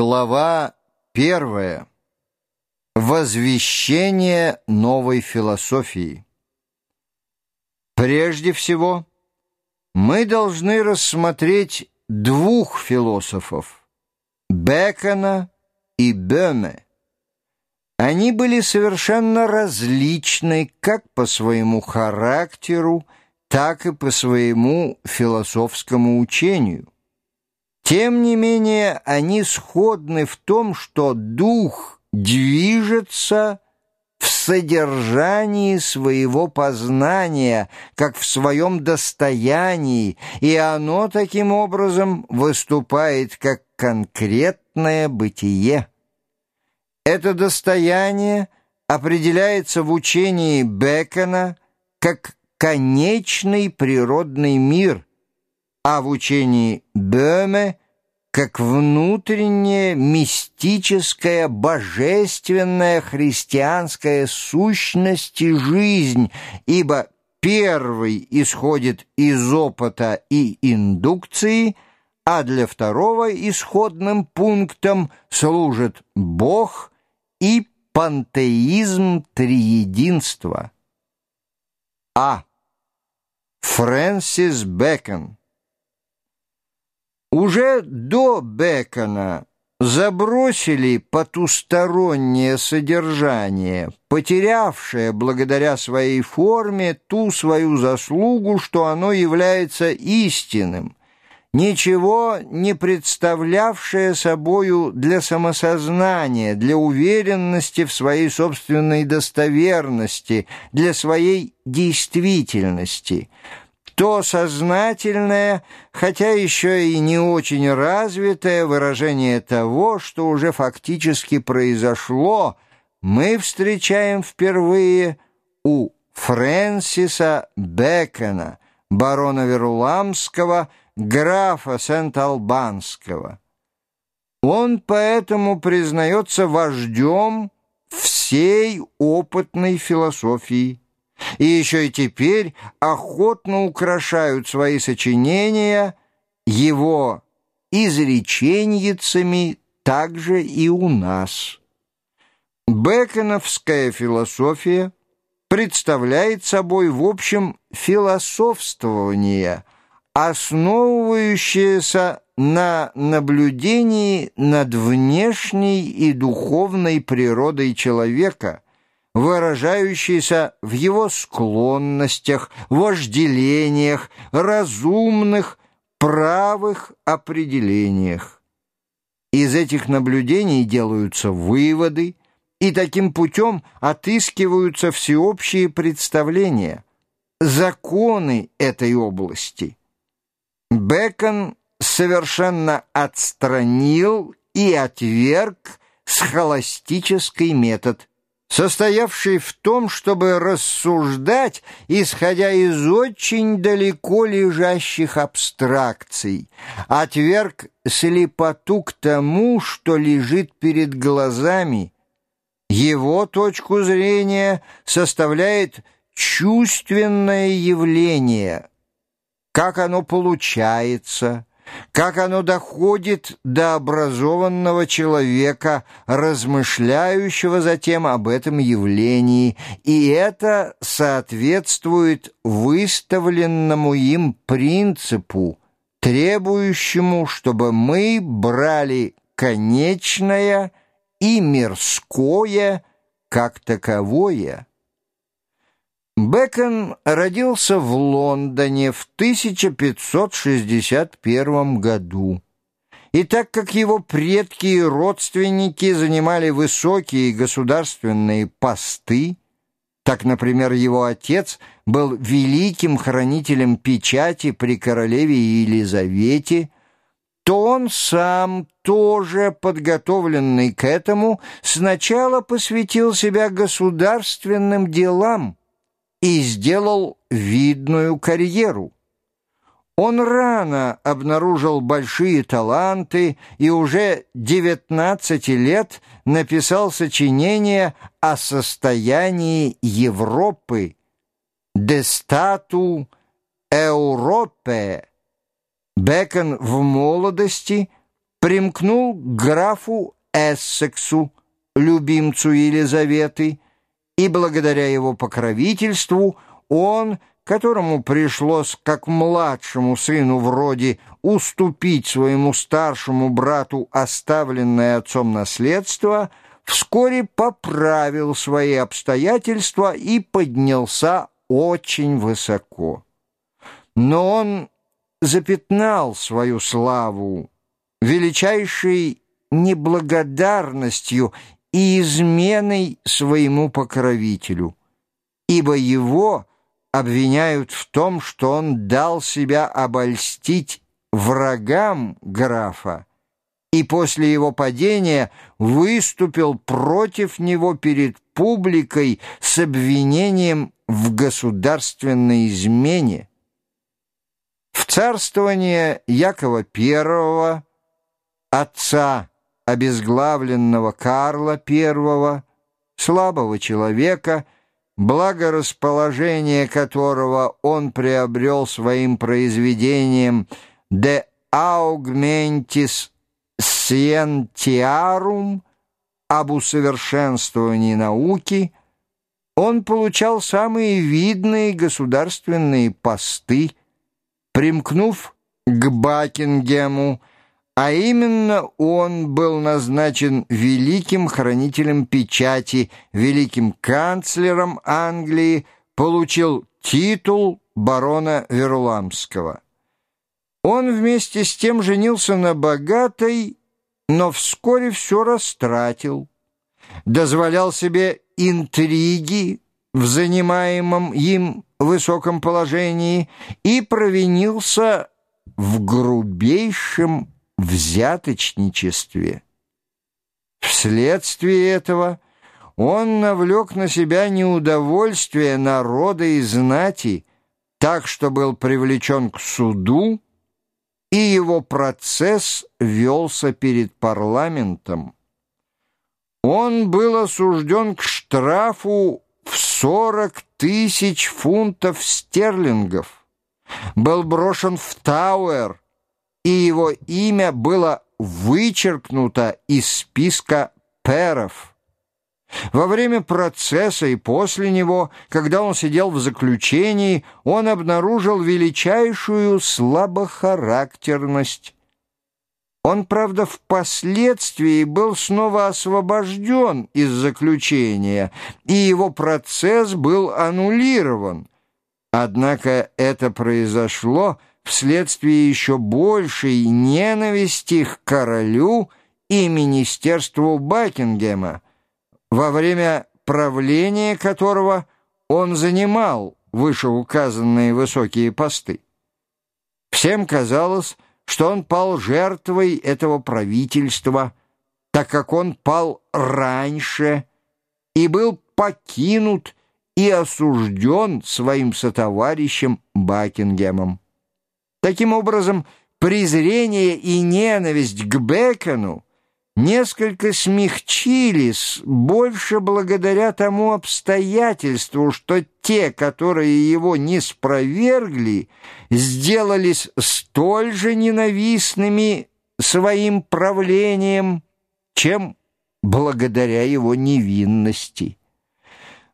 Глава первая. Возвещение новой философии. Прежде всего, мы должны рассмотреть двух философов – Бекона и Бöhme. Они были совершенно различны как по своему характеру, так и по своему философскому учению. Тем не менее, они сходны в том, что дух движется в содержании своего познания, как в своем достоянии, и оно таким образом выступает как конкретное бытие. Это достояние определяется в учении Бекона как конечный природный мир – а в учении Бöhme как внутренняя мистическая, божественная христианская сущность и жизнь, ибо первый исходит из опыта и индукции, а для второго исходным пунктом служит Бог и пантеизм триединства. А. Фрэнсис Бэкон уже до Бекона забросили потустороннее содержание, потерявшее благодаря своей форме ту свою заслугу, что оно является истинным, ничего не представлявшее собою для самосознания, для уверенности в своей собственной достоверности, для своей действительности – то сознательное, хотя еще и не очень развитое выражение того, что уже фактически произошло, мы встречаем впервые у Фрэнсиса Бекона, барона Веруламского, графа Сент-Албанского. Он поэтому признается вождем всей опытной философии и еще и теперь охотно украшают свои сочинения его изреченьицами также и у нас. Беконовская философия представляет собой, в общем, философствование, основывающееся на наблюдении над внешней и духовной природой человека – выражающийся в его склонностях, вожделениях, разумных, правых определениях. Из этих наблюдений делаются выводы, и таким путем отыскиваются всеобщие представления, законы этой области. Бекон совершенно отстранил и отверг схоластический метод, состоявший в том, чтобы рассуждать, исходя из очень далеко лежащих абстракций, отверг слепоту к тому, что лежит перед глазами. Его точку зрения составляет чувственное явление, как оно получается – как оно доходит до образованного человека, размышляющего затем об этом явлении, и это соответствует выставленному им принципу, требующему, чтобы мы брали конечное и мирское как таковое. Бэкон родился в Лондоне в 1561 году. И так как его предки и родственники занимали высокие государственные посты, так, например, его отец был великим хранителем печати при королеве Елизавете, то он сам, тоже подготовленный к этому, сначала посвятил себя государственным делам, и сделал видную карьеру. Он рано обнаружил большие таланты и уже 19 лет написал сочинение о состоянии Европы «De statu Europe». Бекон в молодости примкнул к графу Эссексу, любимцу Елизаветы, и благодаря его покровительству он, которому пришлось как младшему сыну вроде уступить своему старшему брату оставленное отцом наследство, вскоре поправил свои обстоятельства и поднялся очень высоко. Но он запятнал свою славу величайшей неблагодарностью и изменой своему покровителю, ибо его обвиняют в том, что он дал себя обольстить врагам графа и после его падения выступил против него перед публикой с обвинением в государственной измене. В царствование Якова I, отца обезглавленного Карла I, слабого человека, благорасположение которого он приобрел своим произведением «De augmentis scientiarum» об усовершенствовании науки, он получал самые видные государственные посты, примкнув к Бакингему, а именно он был назначен великим хранителем печати, великим канцлером Англии, получил титул барона Веруламского. Он вместе с тем женился на богатой, но вскоре все растратил, дозволял себе интриги в занимаемом им высоком положении и провинился в грубейшем взяточничестве. Вследствие этого он навлек на себя неудовольствие народа и знати, так что был привлечен к суду, и его процесс велся перед парламентом. Он был осужден к штрафу в сорок тысяч фунтов стерлингов, был брошен в Тауэр, и его имя было вычеркнуто из списка перов. Во время процесса и после него, когда он сидел в заключении, он обнаружил величайшую слабохарактерность. Он, правда, впоследствии был снова освобожден из заключения, и его процесс был аннулирован. Однако это произошло вследствие еще большей ненависти к королю и министерству Бакингема, во время правления которого он занимал вышеуказанные высокие посты. Всем казалось, что он пал жертвой этого правительства, так как он пал раньше и был покинут и осужден своим сотоварищем Бакингемом. Таким образом, презрение и ненависть к Бекону несколько смягчились, больше благодаря тому обстоятельству, что те, которые его не спровергли, сделались столь же ненавистными своим правлением, чем благодаря его невинности.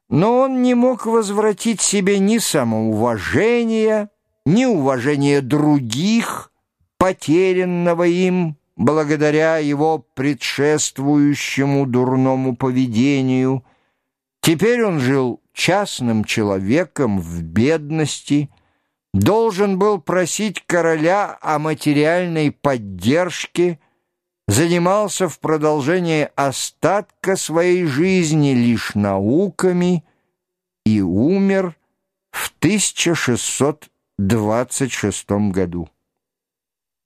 Но он не мог возвратить себе ни самоуважения, ни уважения других, потерянного им, благодаря его предшествующему дурному поведению. Теперь он жил частным человеком в бедности, должен был просить короля о материальной поддержке, занимался в продолжении остатка своей жизни лишь науками и умер в 1626 году.